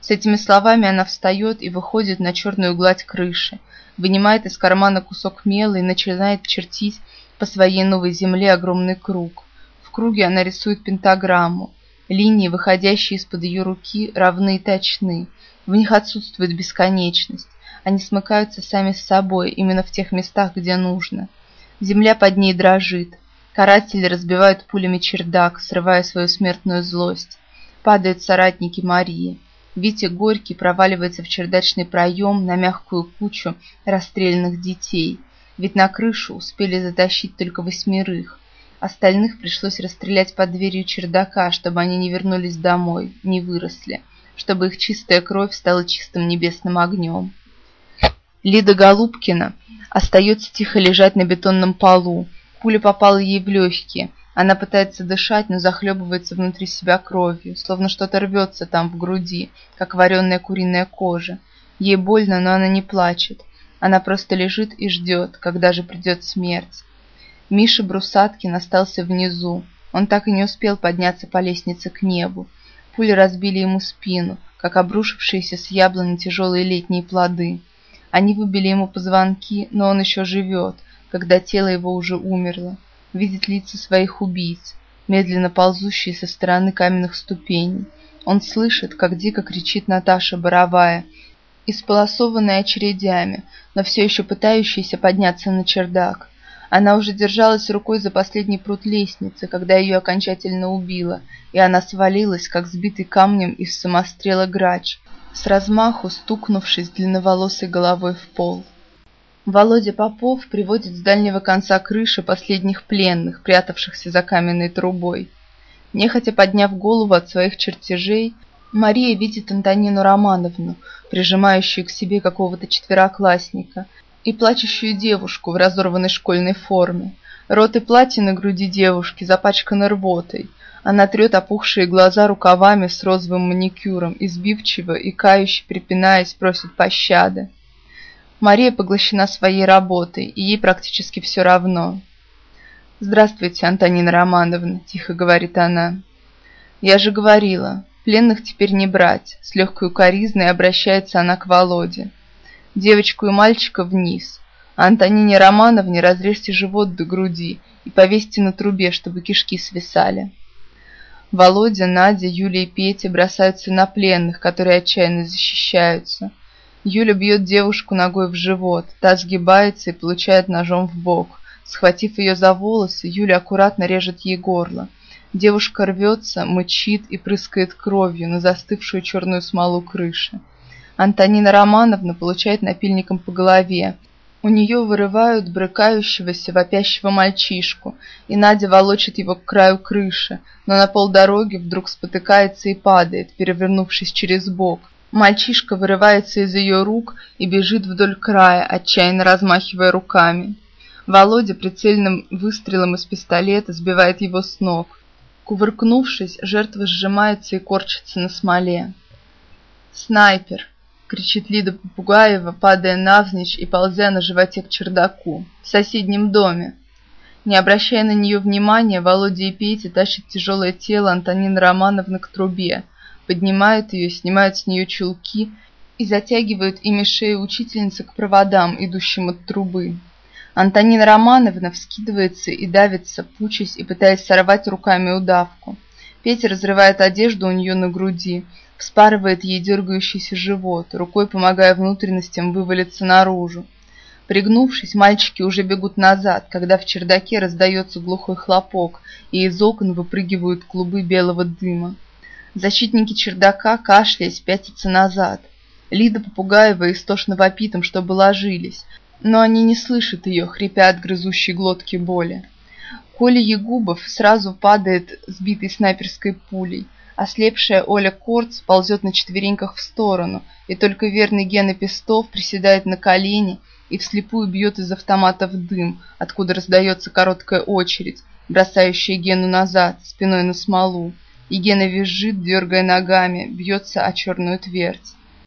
С этими словами она встает и выходит на черную гладь крыши, вынимает из кармана кусок мела и начинает чертить по своей новой земле огромный круг. В круге она рисует пентаграмму. Линии, выходящие из-под ее руки, равны и точны. В них отсутствует бесконечность. Они смыкаются сами с собой, именно в тех местах, где нужно. Земля под ней дрожит. Каратели разбивают пулями чердак, срывая свою смертную злость. Падают соратники Марии. Витя Горький проваливается в чердачный проем на мягкую кучу расстрелянных детей. Ведь на крышу успели затащить только восьмерых. Остальных пришлось расстрелять под дверью чердака, чтобы они не вернулись домой, не выросли, чтобы их чистая кровь стала чистым небесным огнем. Лида Голубкина остается тихо лежать на бетонном полу. Пуля попала ей в легкие. Она пытается дышать, но захлебывается внутри себя кровью, словно что-то рвется там в груди, как вареная куриная кожа. Ей больно, но она не плачет. Она просто лежит и ждет, когда же придет смерть. Миша Брусаткин остался внизу. Он так и не успел подняться по лестнице к небу. Пули разбили ему спину, как обрушившиеся с яблони тяжелые летние плоды. Они выбили ему позвонки, но он еще живет, когда тело его уже умерло. Видит лица своих убийц, медленно ползущие со стороны каменных ступеней. Он слышит, как дико кричит Наташа Боровая, исполосованная очередями, но все еще пытающаяся подняться на чердак. Она уже держалась рукой за последний прут лестницы, когда ее окончательно убило, и она свалилась, как сбитый камнем из самострела грач, с размаху стукнувшись длинноволосой головой в пол. Володя Попов приводит с дальнего конца крыши последних пленных, прятавшихся за каменной трубой. Нехотя подняв голову от своих чертежей, Мария видит Антонину Романовну, прижимающую к себе какого-то четвероклассника, и плачущую девушку в разорванной школьной форме. Рот и платье на груди девушки запачканы рвотой. Она трет опухшие глаза рукавами с розовым маникюром, избивчиво и кающе припинаясь, просит пощады. Мария поглощена своей работой, и ей практически все равно. «Здравствуйте, Антонина Романовна», — тихо говорит она. «Я же говорила, пленных теперь не брать», — с легкой укоризной обращается она к Володе девочку и мальчика вниз, а Антонине Романовне разрежьте живот до груди и повесьте на трубе, чтобы кишки свисали. Володя, Надя, Юля и Петя бросаются на пленных, которые отчаянно защищаются. Юля бьет девушку ногой в живот, та сгибается и получает ножом в бок. Схватив ее за волосы, Юля аккуратно режет ей горло. Девушка рвется, мычит и прыскает кровью на застывшую черную смолу крыши. Антонина Романовна получает напильником по голове. У нее вырывают брыкающегося, вопящего мальчишку, и Надя волочит его к краю крыши, но на полдороги вдруг спотыкается и падает, перевернувшись через бок. Мальчишка вырывается из ее рук и бежит вдоль края, отчаянно размахивая руками. Володя прицельным выстрелом из пистолета сбивает его с ног. Кувыркнувшись, жертва сжимается и корчится на смоле. «Снайпер!» кричит Лида Попугаева, падая навзничь и ползя на животе к чердаку. В соседнем доме. Не обращая на нее внимания, Володя и Петя тащат тяжелое тело Антонины Романовны к трубе, поднимают ее, снимают с нее чулки и затягивают ими шею учительницы к проводам, идущим от трубы. Антонина Романовна вскидывается и давится, пучась и пытаясь сорвать руками удавку. Петя разрывает одежду у нее на груди, вспарывает ей дергающийся живот, рукой помогая внутренностям вывалиться наружу. Пригнувшись, мальчики уже бегут назад, когда в чердаке раздается глухой хлопок, и из окон выпрыгивают клубы белого дыма. Защитники чердака, кашляясь, пятятся назад. Лида Попугаева истошно вопит чтобы ложились, но они не слышат ее, хрипя от грызущей глотки боли. Коля Егубов сразу падает сбитый снайперской пулей. Ослепшая Оля Корц ползет на четвереньках в сторону, и только верный Гена Пестов приседает на колени и вслепую бьет из автомата в дым, откуда раздается короткая очередь, бросающая Гену назад, спиной на смолу. И Гена визжит, дергая ногами, бьется о черную твердь.